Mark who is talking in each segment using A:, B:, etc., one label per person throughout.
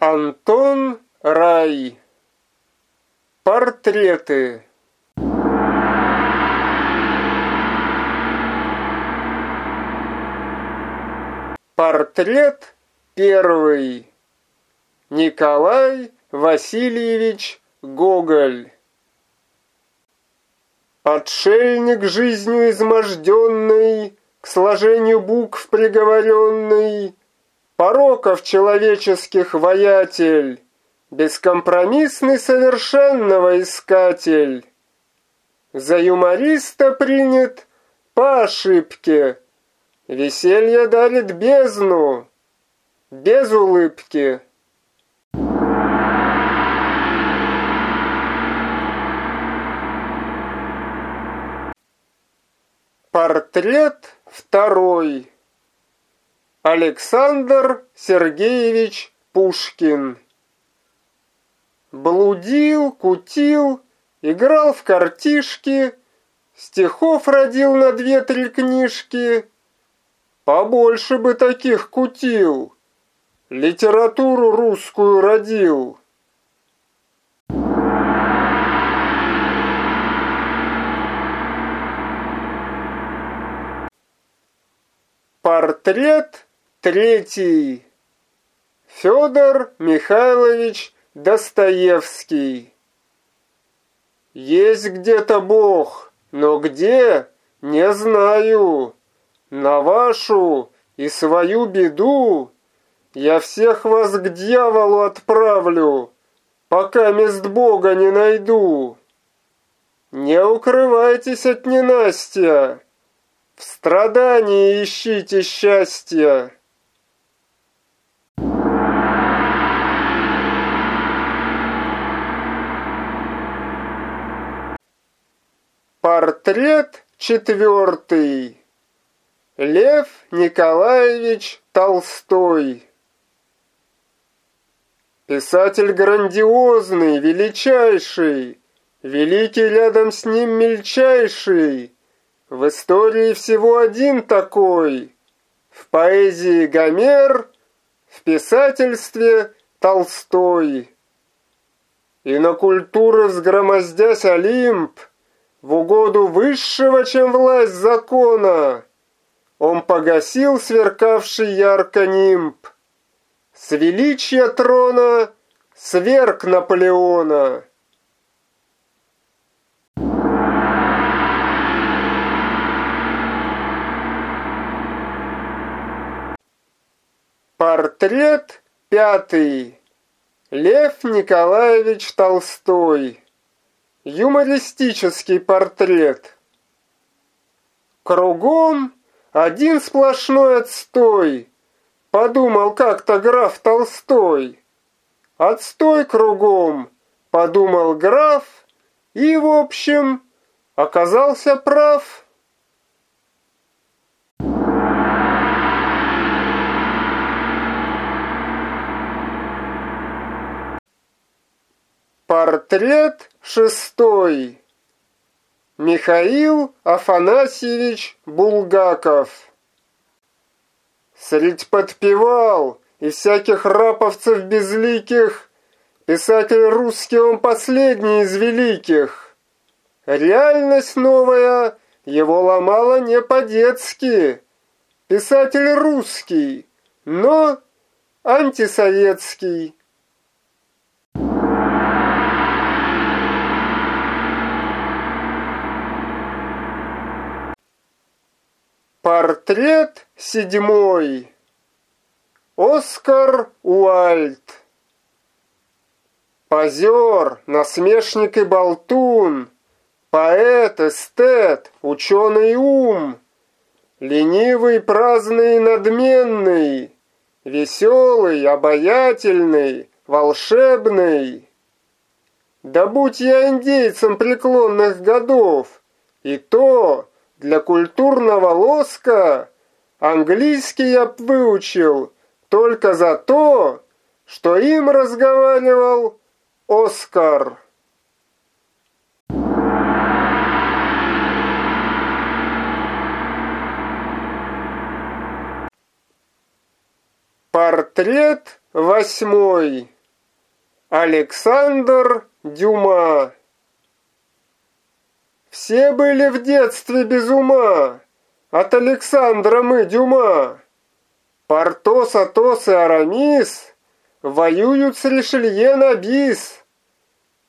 A: Антон Рай. Портреты. Портрет первый. Николай Васильевич Гоголь. Отшельник жизнью изможденный, К сложению букв приговоренный, Пороков человеческих воятель, Бескомпромиссный совершенного искатель. За юмориста принят по ошибке, Веселье дарит бездну, без улыбки. Портрет второй. Александр Сергеевич Пушкин. Блудил, кутил, играл в картишки, стихов родил на две-три книжки. Побольше бы таких кутил, литературу русскую родил. Портрет третий. Федор Михайлович Достоевский. Есть где-то Бог, но где, не знаю. На вашу и свою беду я всех вас к дьяволу отправлю, пока мест Бога не найду. Не укрывайтесь от ненастья, в страдании ищите счастья. Портрет четвертый. Лев Николаевич Толстой. Писатель грандиозный, величайший, великий рядом с ним мельчайший, в истории всего один такой. В поэзии Гомер, в писательстве Толстой. И на культуры взгромоздясь Олимп, в угоду высшего, чем власть закона, он погасил сверкавший ярко нимб. С величия трона сверг Наполеона. Портрет пятый. Лев Николаевич Толстой. Юмористический портрет. Кругом один сплошной отстой. Подумал как-то граф Толстой. Отстой кругом, подумал граф, и, в общем, оказался прав. Портрет шестой. Михаил Афанасьевич Булгаков. Средь подпевал и всяких раповцев безликих, Писатель русский он последний из великих. Реальность новая его ломала не по-детски. Писатель русский, но антисоветский. Портрет седьмой. Оскар Уальд. Позер, насмешник и болтун, Поэт, эстет, ученый ум, Ленивый, праздный и надменный, Веселый, обаятельный, волшебный. Да будь я индейцем преклонных годов, И то для культурного лоска английский я выучил только за то, что им разговаривал Оскар. Портрет восьмой. Александр Дюма. Все были в детстве без ума. От Александра мы Дюма. Портос, Атос и Арамис воюют с Ришелье на бис.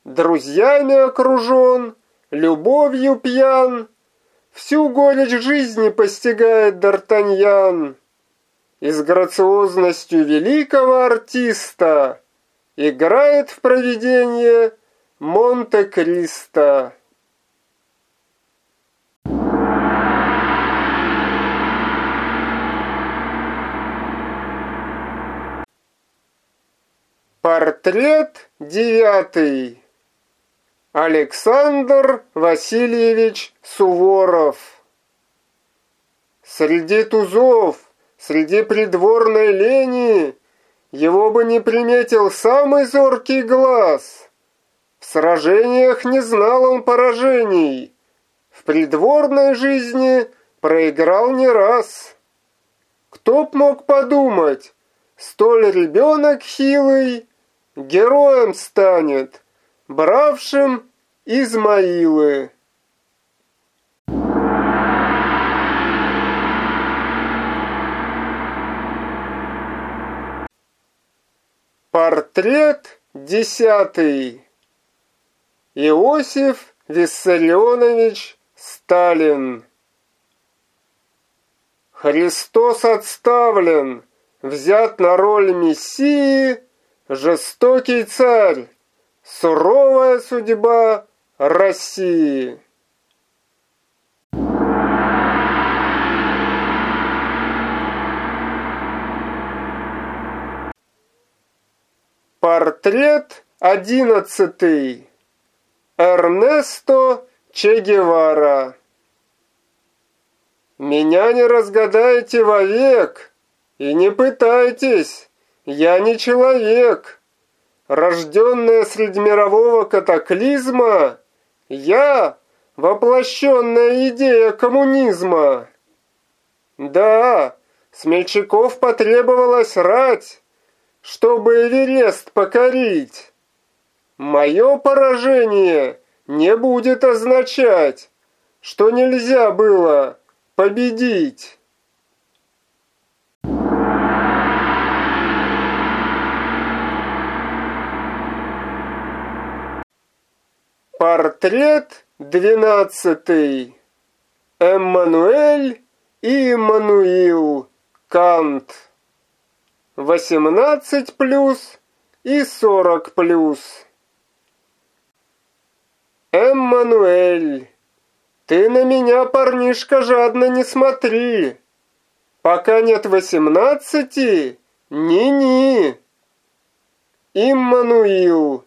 A: Друзьями окружен, любовью пьян, Всю горечь жизни постигает Д'Артаньян. И с грациозностью великого артиста Играет в провидение Монте-Кристо. Портрет девятый. Александр Васильевич Суворов. Среди тузов, среди придворной лени его бы не приметил самый зоркий глаз. В сражениях не знал он поражений, в придворной жизни проиграл не раз. Кто б мог подумать, столь ребенок хилый героем станет, бравшим Измаилы. Портрет десятый. Иосиф Виссарионович Сталин. Христос отставлен, взят на роль Мессии, жестокий царь, суровая судьба России. Портрет одиннадцатый. Эрнесто Че Гевара. Меня не разгадаете вовек, и не пытайтесь, я не человек. Рожденная среди мирового катаклизма, я — воплощенная идея коммунизма. Да, Смельчаков потребовалось рать, чтобы Эверест покорить. Мое поражение не будет означать, что нельзя было победить. Портрет двенадцатый. Эммануэль и Эммануил Кант. 18 плюс и 40 плюс. Эммануэль, ты на меня, парнишка, жадно не смотри. Пока нет восемнадцати, ни-ни. Иммануил,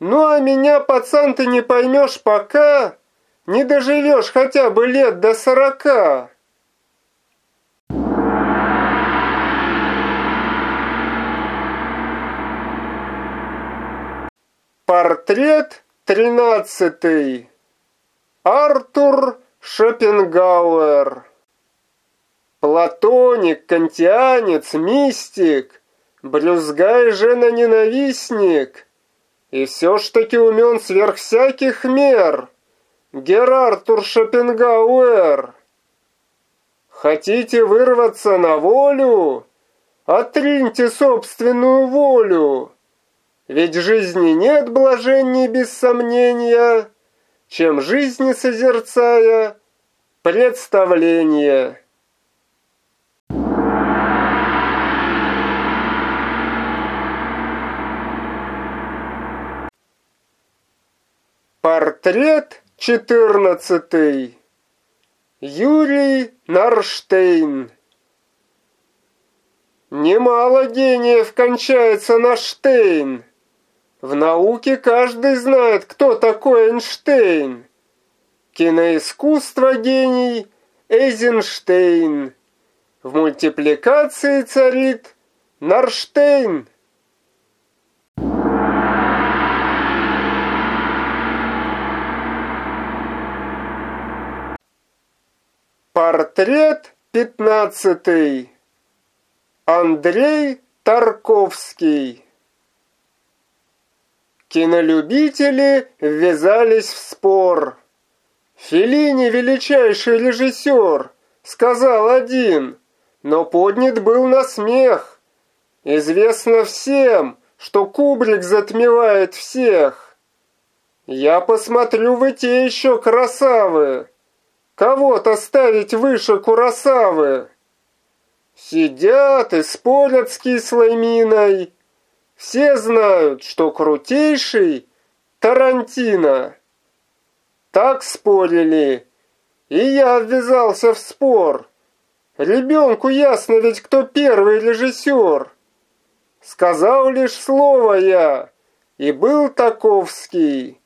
A: ну а меня, пацан, ты не поймешь пока, не доживешь хотя бы лет до сорока. Портрет тринадцатый. Артур Шопенгауэр. Платоник, кантианец, мистик, брюзга и жена-ненавистник. И все ж таки умен сверх всяких мер. Герартур Шопенгауэр. Хотите вырваться на волю? Отриньте собственную волю. Ведь жизни нет блаженней без сомнения, чем жизни созерцая представление. Портрет четырнадцатый. Юрий Нарштейн. Немало гениев кончается на Штейн. В науке каждый знает, кто такой Эйнштейн. Киноискусство гений Эйзенштейн. В мультипликации царит Нарштейн. Портрет пятнадцатый. Андрей Тарковский. Кинолюбители ввязались в спор. Феллини величайший режиссер, сказал один, но поднят был на смех. Известно всем, что Кубрик затмевает всех. Я посмотрю вы те еще красавы. Кого-то ставить выше Курасавы. Сидят и спорят с кислой миной. Все знают, что крутейший Тарантино. Так спорили, и я ввязался в спор. Ребенку ясно ведь, кто первый режиссер. Сказал лишь слово я, и был Таковский.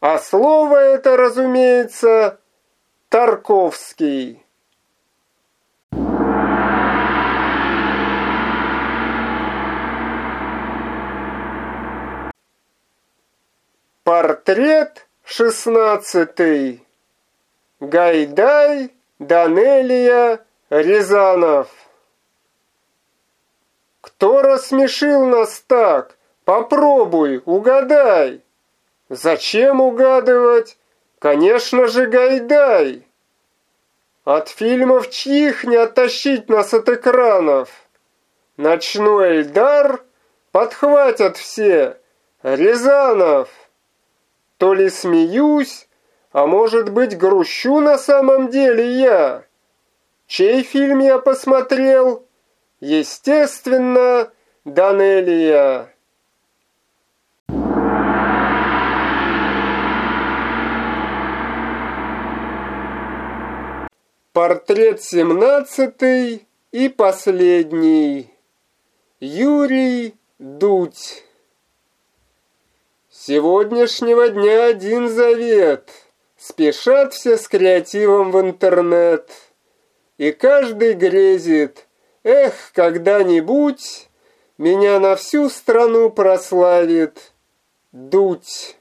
A: А слово это, разумеется, Тарковский. Портрет шестнадцатый. Гайдай, Данелия, Рязанов. Кто рассмешил нас так? Попробуй, угадай. Зачем угадывать? Конечно же, Гайдай. От фильмов чьих не оттащить нас от экранов. Ночной Эльдар подхватят все. Рязанов. То ли смеюсь, а может быть грущу на самом деле я. Чей фильм я посмотрел? Естественно, Данелия. Портрет семнадцатый и последний. Юрий Дудь. Сегодняшнего дня один завет. Спешат все с креативом в интернет. И каждый грезит – Эх, когда-нибудь меня на всю страну прославит дуть.